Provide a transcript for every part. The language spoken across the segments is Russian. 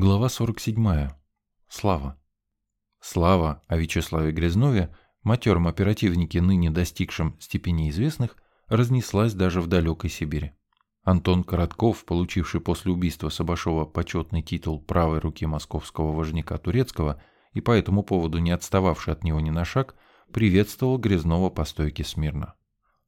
Глава 47. Слава. Слава о Вячеславе Грязнове, матером оперативнике, ныне достигшем степени известных, разнеслась даже в далекой Сибири. Антон Коротков, получивший после убийства Сабашова почетный титул правой руки московского вожняка Турецкого и по этому поводу не отстававший от него ни на шаг, приветствовал Грязнова по стойке смирно.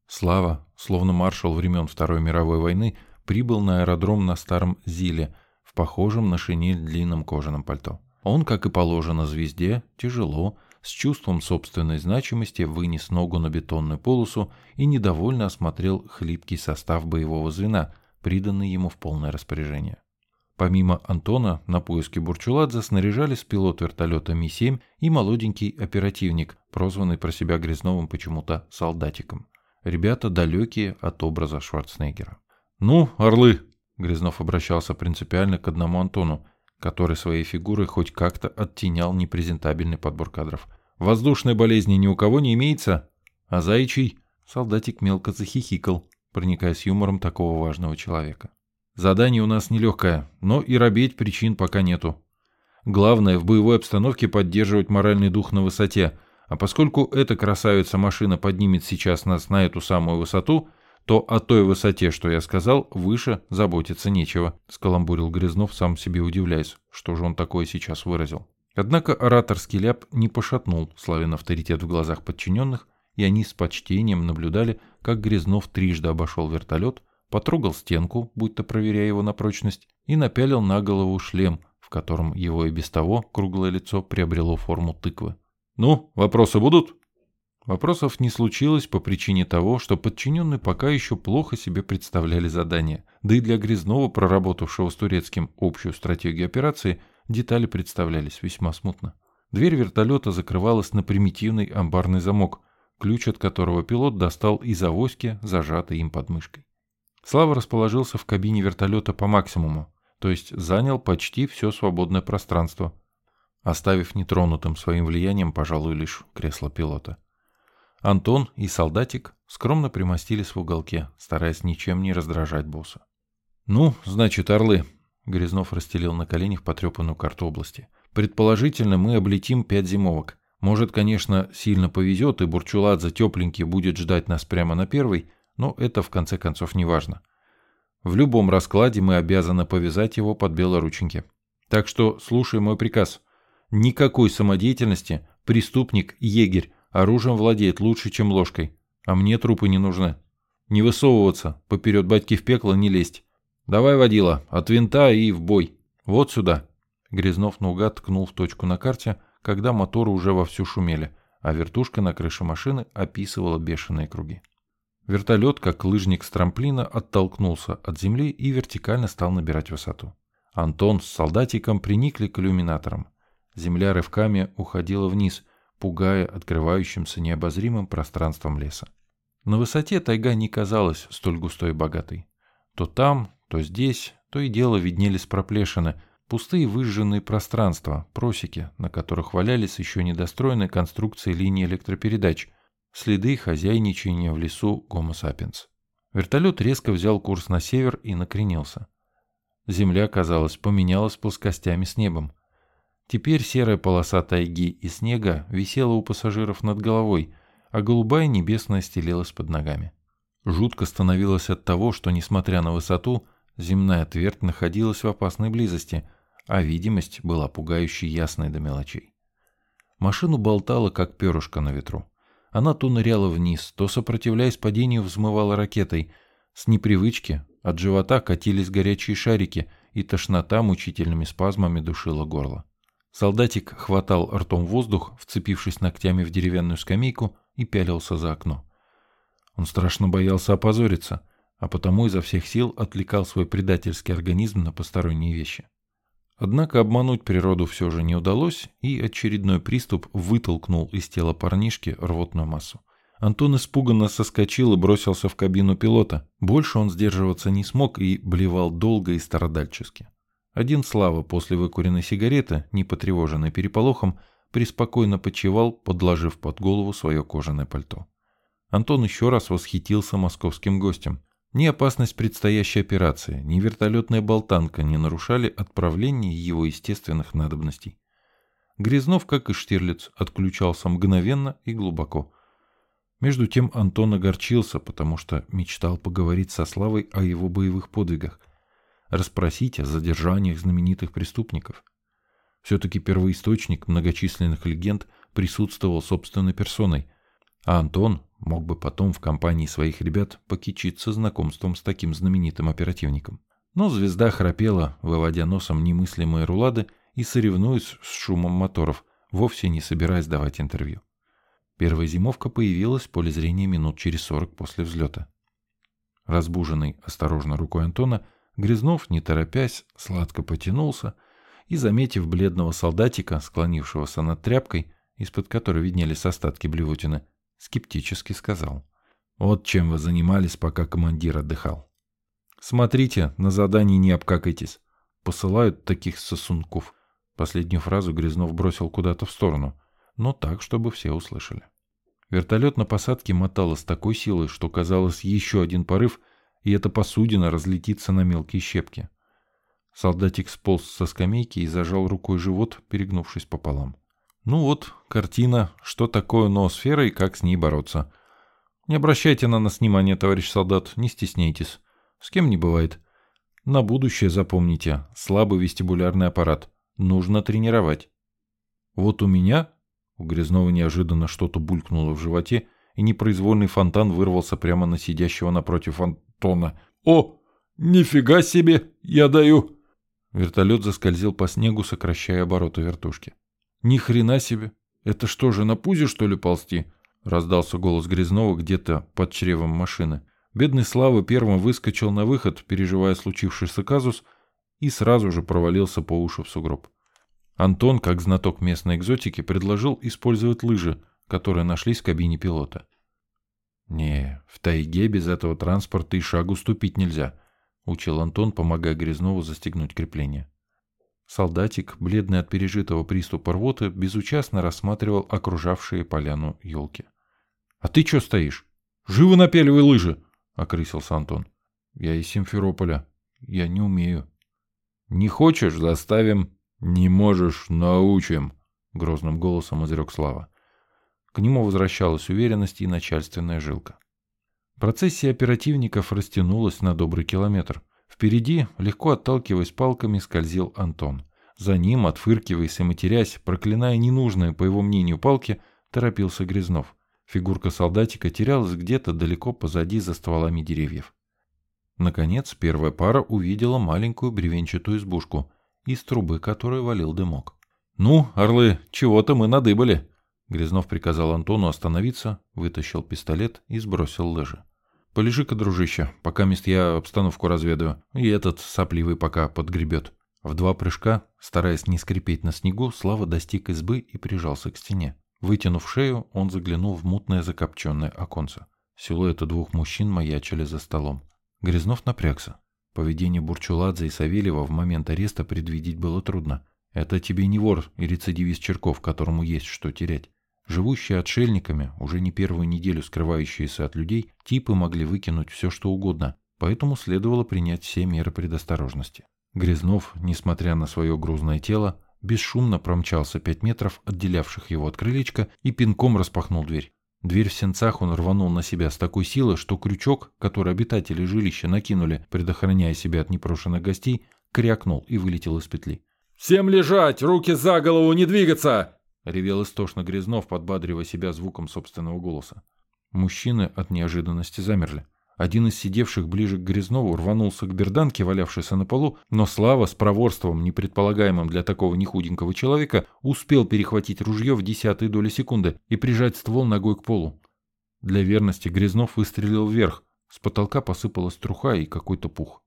Слава, словно маршал времен Второй мировой войны, прибыл на аэродром на Старом Зиле – в похожем на шинель длинном кожаном пальто. Он, как и положено звезде, тяжело, с чувством собственной значимости вынес ногу на бетонную полосу и недовольно осмотрел хлипкий состав боевого звена, приданный ему в полное распоряжение. Помимо Антона, на поиски Бурчуладзе снаряжались пилот вертолета Ми-7 и молоденький оперативник, прозванный про себя Грязновым почему-то солдатиком. Ребята далекие от образа Шварценеггера. «Ну, орлы!» Грязнов обращался принципиально к одному Антону, который своей фигурой хоть как-то оттенял непрезентабельный подбор кадров. «Воздушной болезни ни у кого не имеется? А заячий?» Солдатик мелко захихикал, проникаясь юмором такого важного человека. «Задание у нас нелегкое, но и робеть причин пока нету. Главное в боевой обстановке поддерживать моральный дух на высоте, а поскольку эта красавица-машина поднимет сейчас нас на эту самую высоту – то о той высоте, что я сказал, выше заботиться нечего», — скаламбурил Грязнов, сам себе удивляясь, что же он такое сейчас выразил. Однако ораторский ляп не пошатнул славен авторитет в глазах подчиненных, и они с почтением наблюдали, как Грязнов трижды обошел вертолет, потрогал стенку, будто проверяя его на прочность, и напялил на голову шлем, в котором его и без того круглое лицо приобрело форму тыквы. «Ну, вопросы будут?» Вопросов не случилось по причине того, что подчиненные пока еще плохо себе представляли задание, да и для Грязнова, проработавшего с турецким общую стратегию операции, детали представлялись весьма смутно. Дверь вертолета закрывалась на примитивный амбарный замок, ключ от которого пилот достал из авоськи, зажатой им под мышкой. Слава расположился в кабине вертолета по максимуму, то есть занял почти все свободное пространство, оставив нетронутым своим влиянием, пожалуй, лишь кресло пилота. Антон и солдатик скромно примостились в уголке, стараясь ничем не раздражать босса. «Ну, значит, орлы», — Грязнов расстелил на коленях потрепанную карту области. «Предположительно, мы облетим пять зимовок. Может, конечно, сильно повезет, и Бурчуладзе тепленький будет ждать нас прямо на первой, но это в конце концов не важно. В любом раскладе мы обязаны повязать его под белорученьки. Так что слушай мой приказ. Никакой самодеятельности, преступник, егерь, Оружием владеет лучше, чем ложкой. А мне трупы не нужны. Не высовываться, поперед батьки в пекло не лезть. Давай, водила, от винта и в бой. Вот сюда. Грязнов наугад ткнул в точку на карте, когда моторы уже вовсю шумели, а вертушка на крыше машины описывала бешеные круги. Вертолет, как лыжник с трамплина, оттолкнулся от земли и вертикально стал набирать высоту. Антон с солдатиком приникли к иллюминаторам. Земля рывками уходила вниз, пугая открывающимся необозримым пространством леса. На высоте тайга не казалась столь густой и богатой. То там, то здесь, то и дело виднелись проплешины, пустые выжженные пространства, просеки, на которых валялись еще недостроенные конструкции линии электропередач, следы хозяйничания в лесу Гомо сапиенс. Вертолет резко взял курс на север и накренился. Земля, казалось, поменялась плоскостями с небом. Теперь серая полоса тайги и снега висела у пассажиров над головой, а голубая небесная стелилась под ногами. Жутко становилось от того, что, несмотря на высоту, земная твердь находилась в опасной близости, а видимость была пугающе ясной до мелочей. Машину болтала, как перышко на ветру. Она то ныряла вниз, то, сопротивляясь падению, взмывала ракетой. С непривычки от живота катились горячие шарики, и тошнота мучительными спазмами душила горло. Солдатик хватал ртом воздух, вцепившись ногтями в деревянную скамейку, и пялился за окно. Он страшно боялся опозориться, а потому изо всех сил отвлекал свой предательский организм на посторонние вещи. Однако обмануть природу все же не удалось, и очередной приступ вытолкнул из тела парнишки рвотную массу. Антон испуганно соскочил и бросился в кабину пилота. Больше он сдерживаться не смог и блевал долго и страдальчески. Один Слава после выкуренной сигареты, не потревоженный переполохом, преспокойно почевал, подложив под голову свое кожаное пальто. Антон еще раз восхитился московским гостем. Ни опасность предстоящей операции, ни вертолетная болтанка не нарушали отправление его естественных надобностей. Грязнов, как и Штирлиц, отключался мгновенно и глубоко. Между тем Антон огорчился, потому что мечтал поговорить со Славой о его боевых подвигах, расспросить о задержаниях знаменитых преступников. Все-таки первоисточник многочисленных легенд присутствовал собственной персоной, а Антон мог бы потом в компании своих ребят покичиться знакомством с таким знаменитым оперативником. Но звезда храпела, выводя носом немыслимые рулады и соревнуясь с шумом моторов, вовсе не собираясь давать интервью. Первая зимовка появилась в поле зрения минут через сорок после взлета. Разбуженный осторожно рукой Антона, Грязнов, не торопясь, сладко потянулся и, заметив бледного солдатика, склонившегося над тряпкой, из-под которой виднелись остатки блевотины, скептически сказал. «Вот чем вы занимались, пока командир отдыхал. Смотрите, на задании не обкакайтесь. Посылают таких сосунков». Последнюю фразу Грязнов бросил куда-то в сторону, но так, чтобы все услышали. Вертолет на посадке мотало с такой силой, что казалось еще один порыв, и эта посудина разлетится на мелкие щепки. Солдатик сполз со скамейки и зажал рукой живот, перегнувшись пополам. Ну вот, картина, что такое ноосфера и как с ней бороться. Не обращайте на нас внимания, товарищ солдат, не стесняйтесь. С кем не бывает. На будущее запомните, слабый вестибулярный аппарат. Нужно тренировать. Вот у меня, у Грязнова неожиданно что-то булькнуло в животе, и непроизвольный фонтан вырвался прямо на сидящего напротив Антона. «О, нифига себе, я даю!» Вертолет заскользил по снегу, сокращая обороты вертушки. «Ни хрена себе! Это что же, на пузе, что ли, ползти?» Раздался голос Грязнова где-то под чревом машины. Бедный Слава первым выскочил на выход, переживая случившийся казус, и сразу же провалился по уши в сугроб. Антон, как знаток местной экзотики, предложил использовать лыжи, которые нашлись в кабине пилота. «Не, в тайге без этого транспорта и шагу ступить нельзя», — учил Антон, помогая Грязнову застегнуть крепление. Солдатик, бледный от пережитого приступа рвоты, безучастно рассматривал окружавшие поляну елки. — А ты что стоишь? Живо напяливай лыжи! — окрысился Антон. — Я из Симферополя. Я не умею. — Не хочешь — заставим. Не можешь — научим, — грозным голосом изрек Слава. К нему возвращалась уверенность и начальственная жилка. Процессия оперативников растянулась на добрый километр. Впереди, легко отталкиваясь палками, скользил Антон. За ним, отфыркиваясь и матерясь, проклиная ненужные, по его мнению, палки, торопился Грязнов. Фигурка солдатика терялась где-то далеко позади за стволами деревьев. Наконец, первая пара увидела маленькую бревенчатую избушку, из трубы которой валил дымок. «Ну, орлы, чего-то мы надыбали!» Грязнов приказал Антону остановиться, вытащил пистолет и сбросил лыжи. Полежи-ка, дружище, пока мест я обстановку разведаю, и этот сопливый пока подгребет. В два прыжка, стараясь не скрипеть на снегу, Слава достиг избы и прижался к стене. Вытянув шею, он заглянул в мутное закопченное оконце. Силуэты двух мужчин маячили за столом. Грязнов напрягся. Поведение Бурчуладзе и Савельева в момент ареста предвидеть было трудно. Это тебе не вор и рецидивист Черков, которому есть что терять. Живущие отшельниками, уже не первую неделю скрывающиеся от людей, типы могли выкинуть все что угодно, поэтому следовало принять все меры предосторожности. Грязнов, несмотря на свое грузное тело, бесшумно промчался пять метров, отделявших его от крылечка, и пинком распахнул дверь. Дверь в сенцах он рванул на себя с такой силой, что крючок, который обитатели жилища накинули, предохраняя себя от непрошенных гостей, крякнул и вылетел из петли. «Всем лежать! Руки за голову! Не двигаться!» — ревел истошно Грязнов, подбадривая себя звуком собственного голоса. Мужчины от неожиданности замерли. Один из сидевших ближе к Грязнову рванулся к берданке, валявшейся на полу, но Слава с проворством, не предполагаемым для такого нехуденького человека, успел перехватить ружье в десятые доли секунды и прижать ствол ногой к полу. Для верности Грязнов выстрелил вверх. С потолка посыпалась труха и какой-то пух.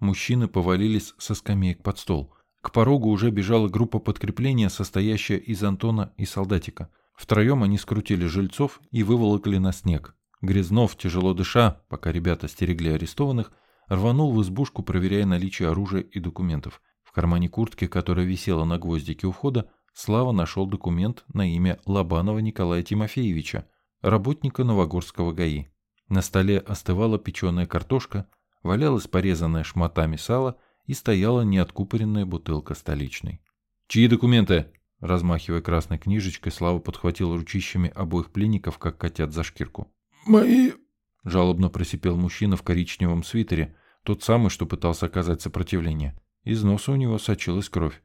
Мужчины повалились со скамеек под стол. К порогу уже бежала группа подкрепления, состоящая из Антона и солдатика. Втроем они скрутили жильцов и выволокли на снег. Грязнов, тяжело дыша, пока ребята стерегли арестованных, рванул в избушку, проверяя наличие оружия и документов. В кармане куртки, которая висела на гвоздике у входа, Слава нашел документ на имя Лобанова Николая Тимофеевича, работника Новогорского ГАИ. На столе остывала печеная картошка, валялась порезанная шматами сало и стояла неоткупоренная бутылка столичной. «Чьи документы?» Размахивая красной книжечкой, Слава подхватил ручищами обоих пленников, как котят за шкирку. «Мои...» — жалобно просипел мужчина в коричневом свитере, тот самый, что пытался оказать сопротивление. Из носа у него сочилась кровь.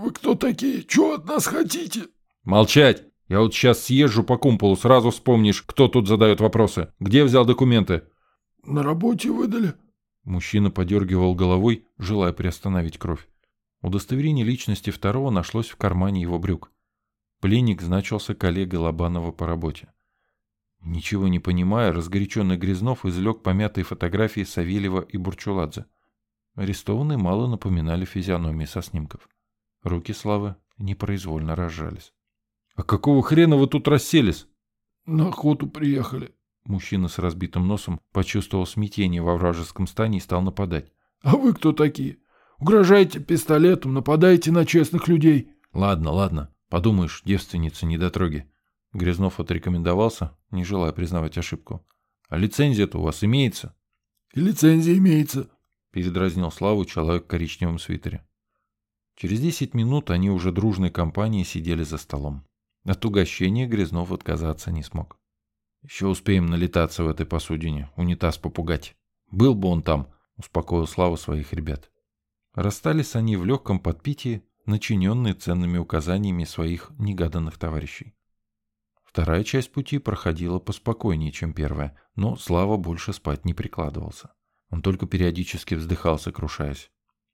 «Вы кто такие? Чего от нас хотите?» «Молчать! Я вот сейчас съезжу по кумполу, сразу вспомнишь, кто тут задает вопросы. Где взял документы?» «На работе выдали». Мужчина подергивал головой, желая приостановить кровь. Удостоверение личности второго нашлось в кармане его брюк. Пленник значился коллегой Лобанова по работе. Ничего не понимая, разгоряченный Грязнов извлек помятые фотографии Савельева и Бурчуладзе. Арестованные мало напоминали физиономии со снимков. Руки Славы непроизвольно разжались. «А какого хрена вы тут расселись?» «На охоту приехали». Мужчина с разбитым носом почувствовал смятение во вражеском стане и стал нападать. «А вы кто такие? Угрожаете пистолетом, нападаете на честных людей?» «Ладно, ладно. Подумаешь, девственница недотроги». Грязнов отрекомендовался, не желая признавать ошибку. «А лицензия-то у вас имеется?» «И лицензия имеется», — передразнил Славу человек в коричневом свитере. Через десять минут они уже дружной компанией сидели за столом. От угощения Грязнов отказаться не смог. «Еще успеем налетаться в этой посудине, унитаз попугать. Был бы он там», — успокоил Слава своих ребят. Расстались они в легком подпитии, начиненные ценными указаниями своих негаданных товарищей. Вторая часть пути проходила поспокойнее, чем первая, но Слава больше спать не прикладывался. Он только периодически вздыхал, сокрушаясь.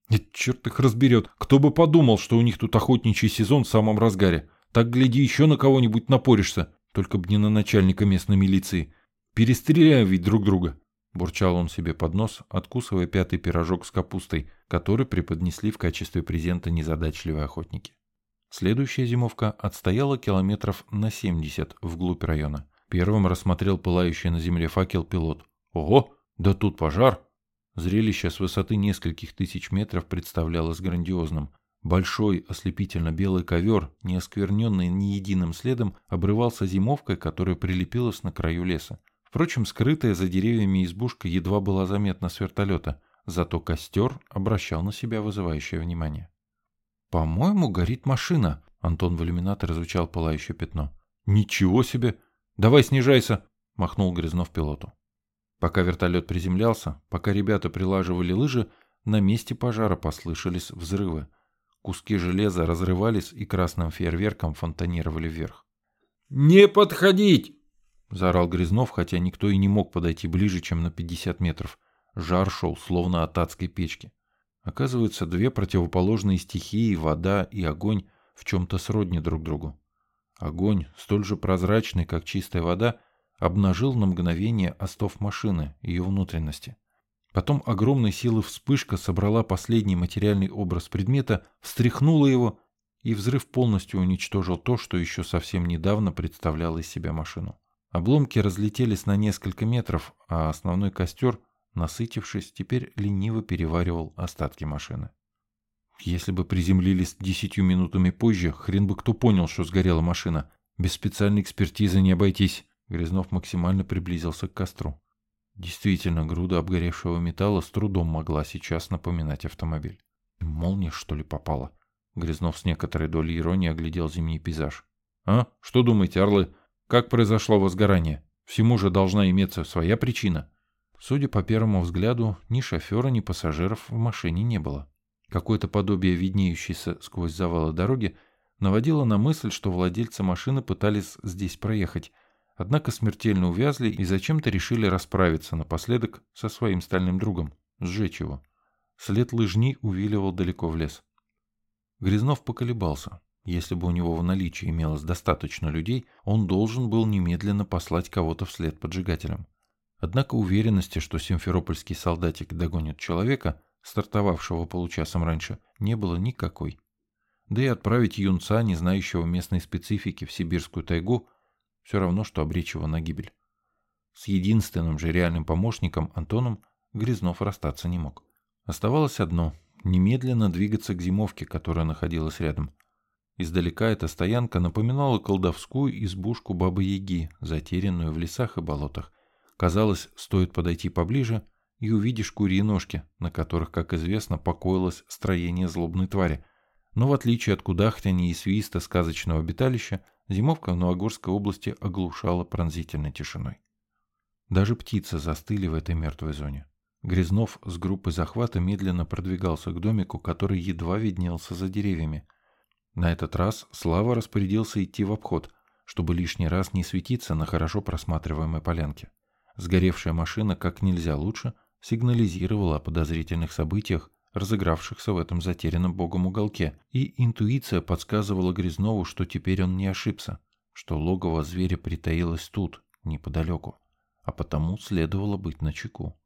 «Нет, черт их разберет! Кто бы подумал, что у них тут охотничий сезон в самом разгаре! Так, гляди, еще на кого-нибудь напоришься, только б не на начальника местной милиции. Перестреляем ведь друг друга!» Бурчал он себе под нос, откусывая пятый пирожок с капустой, который преподнесли в качестве презента незадачливые охотники. Следующая зимовка отстояла километров на 70 вглубь района. Первым рассмотрел пылающий на земле факел пилот. «Ого! Да тут пожар!» Зрелище с высоты нескольких тысяч метров представлялось грандиозным. Большой ослепительно-белый ковер, не оскверненный ни единым следом, обрывался зимовкой, которая прилепилась на краю леса. Впрочем, скрытая за деревьями избушка едва была заметна с вертолета, зато костер обращал на себя вызывающее внимание. «По-моему, горит машина», — Антон в иллюминатор изучал пылающее пятно. «Ничего себе! Давай снижайся!» — махнул Грязнов пилоту. Пока вертолет приземлялся, пока ребята прилаживали лыжи, на месте пожара послышались взрывы. Куски железа разрывались и красным фейерверком фонтанировали вверх. «Не подходить!» — заорал Грязнов, хотя никто и не мог подойти ближе, чем на 50 метров. Жар шел, словно от адской печки. Оказывается, две противоположные стихии, вода и огонь, в чем-то сродни друг другу. Огонь, столь же прозрачный, как чистая вода, обнажил на мгновение остов машины, ее внутренности. Потом огромной силы вспышка собрала последний материальный образ предмета, встряхнула его, и взрыв полностью уничтожил то, что еще совсем недавно представляло из себя машину. Обломки разлетелись на несколько метров, а основной костер, насытившись, теперь лениво переваривал остатки машины. Если бы приземлились десятью минутами позже, хрен бы кто понял, что сгорела машина. Без специальной экспертизы не обойтись. Грязнов максимально приблизился к костру. Действительно, груда обгоревшего металла с трудом могла сейчас напоминать автомобиль. Молния, что ли, попала? Грязнов с некоторой долей иронии оглядел зимний пейзаж. «А? Что думаете, орлы? Как произошло возгорание? Всему же должна иметься своя причина. Судя по первому взгляду, ни шофера, ни пассажиров в машине не было. Какое-то подобие виднеющейся сквозь завалы дороги наводило на мысль, что владельцы машины пытались здесь проехать, однако смертельно увязли и зачем-то решили расправиться напоследок со своим стальным другом, сжечь его. След лыжни увиливал далеко в лес. Грязнов поколебался. Если бы у него в наличии имелось достаточно людей, он должен был немедленно послать кого-то вслед поджигателям. Однако уверенности, что симферопольский солдатик догонит человека, стартовавшего получасом раньше, не было никакой. Да и отправить юнца, не знающего местной специфики, в сибирскую тайгу, все равно, что обречь его на гибель. С единственным же реальным помощником, Антоном, Грязнов расстаться не мог. Оставалось одно – немедленно двигаться к зимовке, которая находилась рядом – Издалека эта стоянка напоминала колдовскую избушку Бабы-Яги, затерянную в лесах и болотах. Казалось, стоит подойти поближе, и увидишь курьи ножки, на которых, как известно, покоилось строение злобной твари. Но в отличие от кудахтяни и свиста сказочного обиталища, зимовка в Новогорской области оглушала пронзительной тишиной. Даже птицы застыли в этой мертвой зоне. Грязнов с группой захвата медленно продвигался к домику, который едва виднелся за деревьями. На этот раз Слава распорядился идти в обход, чтобы лишний раз не светиться на хорошо просматриваемой полянке. Сгоревшая машина как нельзя лучше сигнализировала о подозрительных событиях, разыгравшихся в этом затерянном богом уголке, и интуиция подсказывала Грязнову, что теперь он не ошибся, что логово зверя притаилось тут, неподалеку, а потому следовало быть начеку.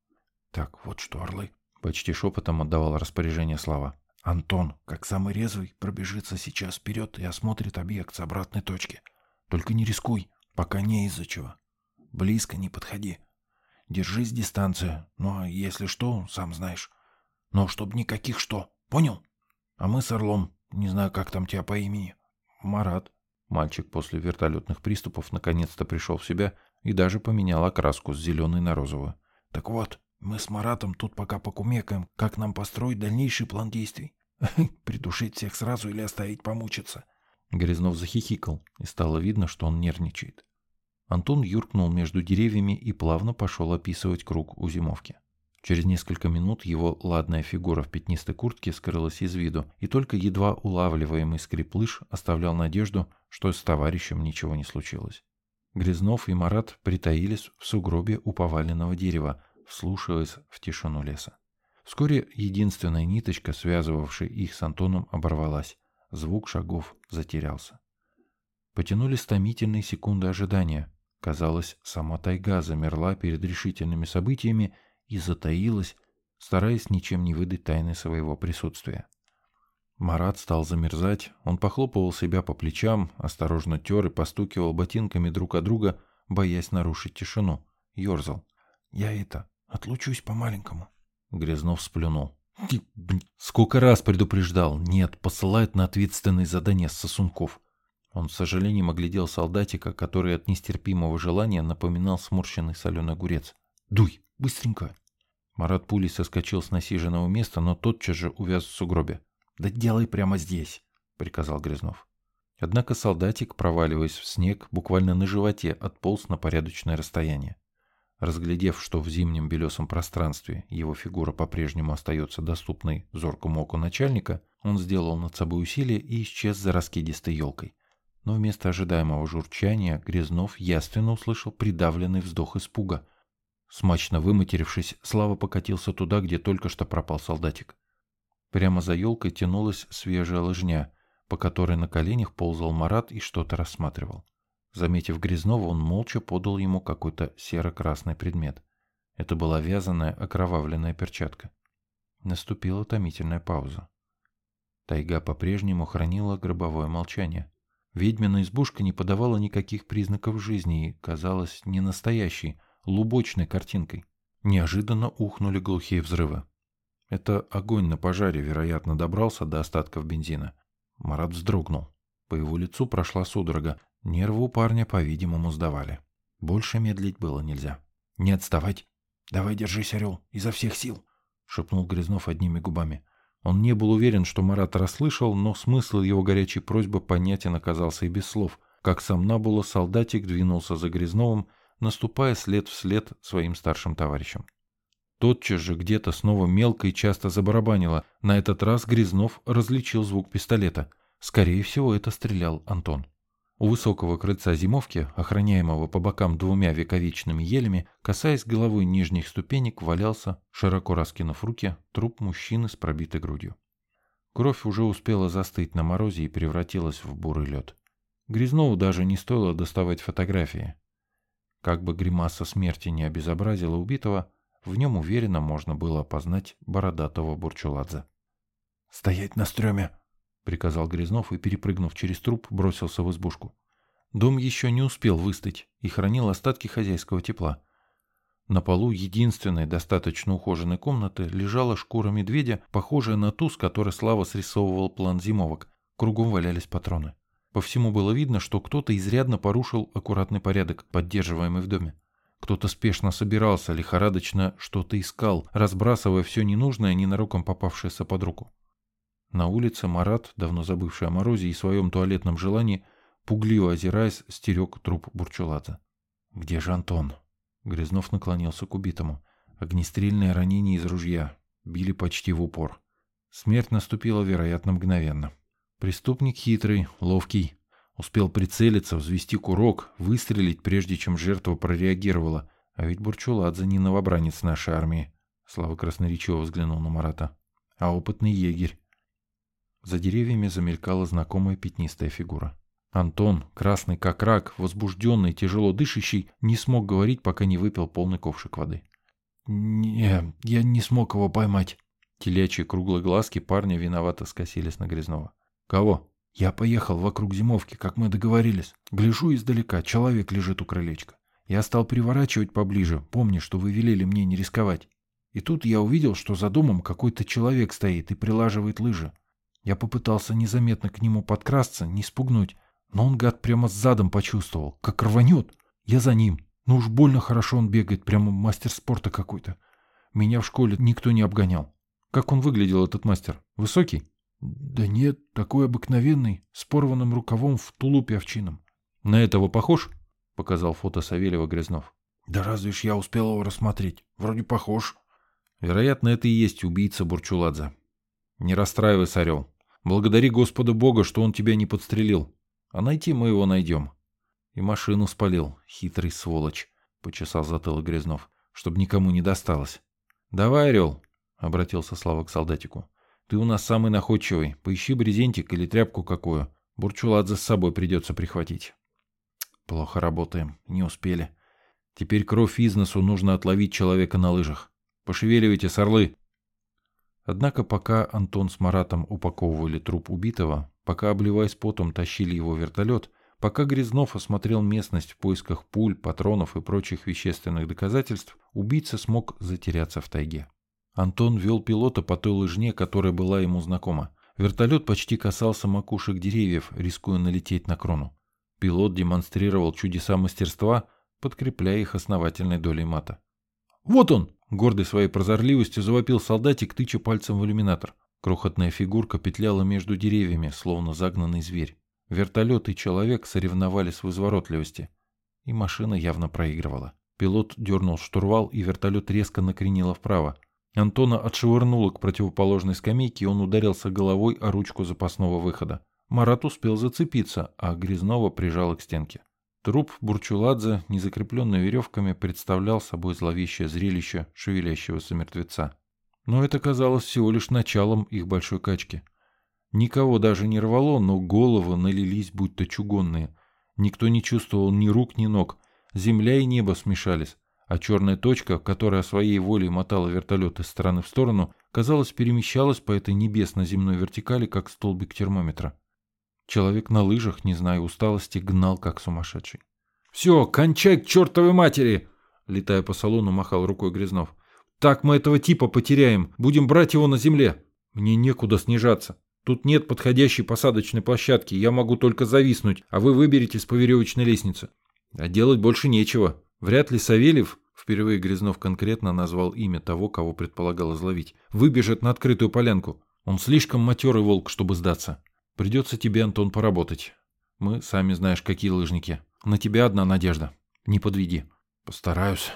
«Так, вот что, орлы!» — почти шепотом отдавал распоряжение Слава. «Антон, как самый резвый, пробежится сейчас вперед и осмотрит объект с обратной точки. Только не рискуй, пока не из-за чего. Близко не подходи. Держись дистанцию, ну а если что, сам знаешь. Но чтоб никаких что, понял? А мы с Орлом, не знаю, как там тебя по имени. Марат. Мальчик после вертолетных приступов наконец-то пришел в себя и даже поменял окраску с зеленой на розовую. Так вот, мы с Маратом тут пока покумекаем, как нам построить дальнейший план действий. Придушить всех сразу или оставить помучиться. Грязнов захихикал, и стало видно, что он нервничает. Антон юркнул между деревьями и плавно пошел описывать круг у зимовки. Через несколько минут его ладная фигура в пятнистой куртке скрылась из виду, и только едва улавливаемый скрип лыж оставлял надежду, что с товарищем ничего не случилось. Грязнов и Марат притаились в сугробе у поваленного дерева, вслушиваясь в тишину леса. Вскоре единственная ниточка, связывавшая их с Антоном, оборвалась. Звук шагов затерялся. Потянулись томительные секунды ожидания. Казалось, сама тайга замерла перед решительными событиями и затаилась, стараясь ничем не выдать тайны своего присутствия. Марат стал замерзать, он похлопывал себя по плечам, осторожно тер и постукивал ботинками друг от друга, боясь нарушить тишину. Ёрзал. «Я это, отлучусь по-маленькому». Грязнов сплюнул. «Сколько раз предупреждал! Нет, посылает на ответственные задания сосунков!» Он с сожалением оглядел солдатика, который от нестерпимого желания напоминал сморщенный соленый огурец. «Дуй! Быстренько!» Марат пулей соскочил с насиженного места, но тотчас же увяз в сугробе. «Да делай прямо здесь!» — приказал Грязнов. Однако солдатик, проваливаясь в снег, буквально на животе отполз на порядочное расстояние. Разглядев, что в зимнем белесом пространстве его фигура по-прежнему остается доступной зоркому оку начальника, он сделал над собой усилие и исчез за раскидистой елкой но вместо ожидаемого журчания Грязнов яственно услышал придавленный вздох испуга. Смачно выматерившись, Слава покатился туда, где только что пропал солдатик. Прямо за елкой тянулась свежая лыжня, по которой на коленях ползал Марат и что-то рассматривал. Заметив Грязнова, он молча подал ему какой-то серо-красный предмет. Это была вязаная окровавленная перчатка. Наступила томительная пауза. Тайга по-прежнему хранила гробовое молчание. Ведьмина избушка не подавала никаких признаков жизни и казалась не настоящей, лубочной картинкой. Неожиданно ухнули глухие взрывы. Это огонь на пожаре, вероятно, добрался до остатков бензина. Марат вздрогнул. По его лицу прошла судорога. Нервы у парня, по-видимому, сдавали. Больше медлить было нельзя. «Не отставать! Давай держись, орел, изо всех сил!» — шепнул Грязнов одними губами. Он не был уверен, что Марат расслышал, но смысл его горячей просьбы понятен оказался и без слов. Как сам Набула, солдатик двинулся за Грязновым, наступая след в след своим старшим товарищам. Тотчас же где-то снова мелко и часто забарабанило. На этот раз Грязнов различил звук пистолета. Скорее всего, это стрелял Антон. У высокого крыльца зимовки, охраняемого по бокам двумя вековечными елями, касаясь головой нижних ступенек, валялся, широко раскинув руки, труп мужчины с пробитой грудью. Кровь уже успела застыть на морозе и превратилась в бурый лед. Грязнову даже не стоило доставать фотографии. Как бы гримаса смерти не обезобразила убитого, в нем уверенно можно было опознать бородатого Бурчуладзе. «Стоять на стреме!» — приказал Грязнов и, перепрыгнув через труп, бросился в избушку. Дом еще не успел выстыть и хранил остатки хозяйского тепла. На полу единственной достаточно ухоженной комнаты лежала шкура медведя, похожая на ту, с которой Слава срисовывал план зимовок. Кругом валялись патроны. По всему было видно, что кто-то изрядно порушил аккуратный порядок, поддерживаемый в доме. Кто-то спешно собирался, лихорадочно что-то искал, разбрасывая все ненужное, ненароком попавшееся под руку. На улице Марат, давно забывший о морозе и своем туалетном желании, пугливо озираясь, стерег труп Бурчуладзе. «Где же Антон?» Грязнов наклонился к убитому. Огнестрельное ранение из ружья. Били почти в упор. Смерть наступила, вероятно, мгновенно. Преступник хитрый, ловкий. Успел прицелиться, взвести курок, выстрелить, прежде чем жертва прореагировала. А ведь Бурчуладзе не новобранец нашей армии. Слава красноречиво взглянул на Марата. А опытный егерь. За деревьями замелькала знакомая пятнистая фигура. Антон, красный как рак, возбужденный, тяжело дышащий, не смог говорить, пока не выпил полный ковшик воды. «Не, я не смог его поймать». Телячьи круглые глазки парня виновато скосились на Грязнова. «Кого?» «Я поехал вокруг зимовки, как мы договорились. Гляжу издалека, человек лежит у крылечка. Я стал переворачивать поближе, помня, что вы велели мне не рисковать. И тут я увидел, что за домом какой-то человек стоит и прилаживает лыжи. Я попытался незаметно к нему подкрасться, не спугнуть, но он, гад, прямо с задом почувствовал, как рванет. Я за ним. Ну уж больно хорошо он бегает, прямо мастер спорта какой-то. Меня в школе никто не обгонял. Как он выглядел, этот мастер? Высокий? Да нет, такой обыкновенный, с порванным рукавом в тулупе овчином. На этого похож? Показал фото Савельева Грязнов. Да разве ж я успел его рассмотреть? Вроде похож. Вероятно, это и есть убийца Бурчуладзе. Не расстраивайся, Орел. Благодари Господа Бога, что он тебя не подстрелил. А найти мы его найдем. И машину спалил, хитрый сволочь, — почесал затылок Грязнов, — чтобы никому не досталось. Давай, Орел, — обратился Слава к солдатику. Ты у нас самый находчивый. Поищи брезентик или тряпку какую. Бурчуладзе с собой придется прихватить. Плохо работаем. Не успели. Теперь кровь из носу нужно отловить человека на лыжах. Пошевеливайте, орлы. Однако пока Антон с Маратом упаковывали труп убитого, пока, обливаясь потом, тащили его вертолет, пока Грязнов осмотрел местность в поисках пуль, патронов и прочих вещественных доказательств, убийца смог затеряться в тайге. Антон вел пилота по той лыжне, которая была ему знакома. Вертолет почти касался макушек деревьев, рискуя налететь на крону. Пилот демонстрировал чудеса мастерства, подкрепляя их основательной долей мата. «Вот он!» Гордый своей прозорливостью завопил солдатик, тыча пальцем в иллюминатор. Крохотная фигурка петляла между деревьями, словно загнанный зверь. Вертолет и человек соревновались в изворотливости. И машина явно проигрывала. Пилот дернул штурвал, и вертолет резко накренило вправо. Антона отшвырнуло к противоположной скамейке, и он ударился головой о ручку запасного выхода. Марат успел зацепиться, а Грязнова прижало к стенке. Труп Бурчуладзе, незакрепленный веревками, представлял собой зловещее зрелище шевелящегося мертвеца. Но это казалось всего лишь началом их большой качки. Никого даже не рвало, но головы налились будто чугунные. Никто не чувствовал ни рук, ни ног. Земля и небо смешались, а черная точка, которая своей волей мотала вертолет из стороны в сторону, казалось, перемещалась по этой небесно-земной вертикали, как столбик термометра. Человек на лыжах, не зная усталости, гнал как сумасшедший. «Все, кончай к чертовой матери!» Летая по салону, махал рукой Грязнов. «Так мы этого типа потеряем. Будем брать его на земле. Мне некуда снижаться. Тут нет подходящей посадочной площадки. Я могу только зависнуть, а вы выберетесь по веревочной лестнице. А делать больше нечего. Вряд ли Савельев, впервые Грязнов конкретно назвал имя того, кого предполагал изловить, выбежит на открытую полянку. Он слишком матерый волк, чтобы сдаться. Придется тебе, Антон, поработать. Мы, сами знаешь, какие лыжники. На тебя одна надежда. Не подведи. Постараюсь.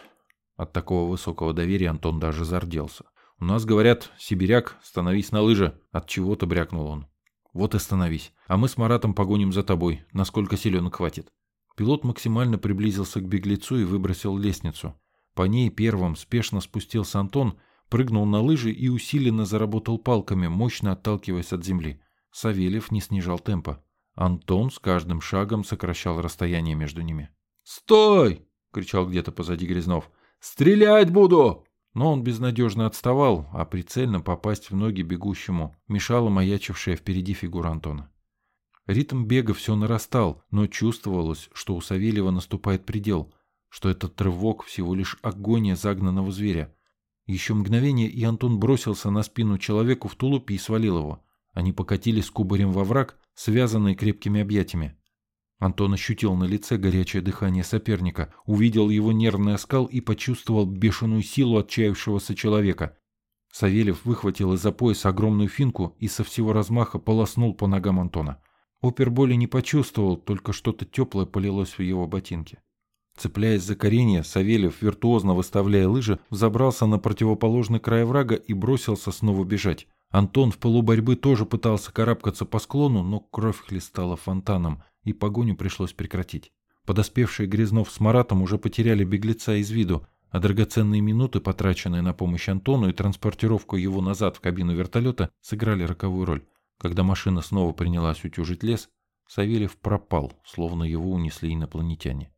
От такого высокого доверия Антон даже зарделся. У нас говорят, сибиряк, становись на лыжи. От чего-то брякнул он. Вот и становись. А мы с Маратом погоним за тобой, насколько силенок хватит. Пилот максимально приблизился к беглецу и выбросил лестницу. По ней первым спешно спустился Антон, прыгнул на лыжи и усиленно заработал палками, мощно отталкиваясь от земли. Савельев не снижал темпа. Антон с каждым шагом сокращал расстояние между ними. «Стой!» — кричал где-то позади Грязнов. «Стрелять буду!» Но он безнадежно отставал, а прицельно попасть в ноги бегущему мешала маячившая впереди фигура Антона. Ритм бега все нарастал, но чувствовалось, что у Савельева наступает предел, что этот рывок всего лишь агония загнанного зверя. Еще мгновение, и Антон бросился на спину человеку в тулупе и свалил его. Они покатились кубарем во враг, связанные крепкими объятиями. Антон ощутил на лице горячее дыхание соперника, увидел его нервный оскал и почувствовал бешеную силу отчаявшегося человека. Савельев выхватил из-за пояса огромную финку и со всего размаха полоснул по ногам Антона. Опер боли не почувствовал, только что-то теплое полилось в его ботинки. Цепляясь за коренья, Савельев, виртуозно выставляя лыжи, взобрался на противоположный край врага и бросился снова бежать. Антон в полуборьбы тоже пытался карабкаться по склону, но кровь хлестала фонтаном, и погоню пришлось прекратить. Подоспевшие Грязнов с Маратом уже потеряли беглеца из виду, а драгоценные минуты, потраченные на помощь Антону и транспортировку его назад в кабину вертолета, сыграли роковую роль. Когда машина снова принялась утюжить лес, Савельев пропал, словно его унесли инопланетяне.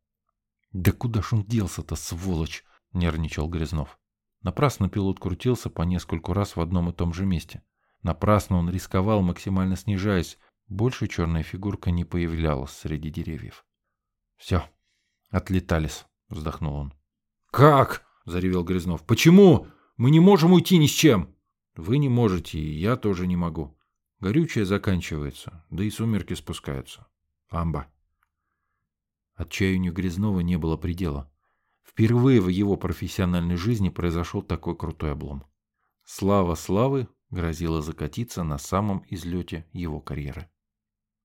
«Да куда ж он делся-то, сволочь?» — нервничал Грязнов. Напрасно пилот крутился по нескольку раз в одном и том же месте. Напрасно он рисковал, максимально снижаясь. Больше черная фигурка не появлялась среди деревьев. «Все, отлетались», — вздохнул он. «Как?» — заревел Грязнов. «Почему? Мы не можем уйти ни с чем!» «Вы не можете, и я тоже не могу. Горючее заканчивается, да и сумерки спускаются. Амба». Отчаянию Грязнова не было предела. Впервые в его профессиональной жизни произошел такой крутой облом. Слава славы грозила закатиться на самом излете его карьеры.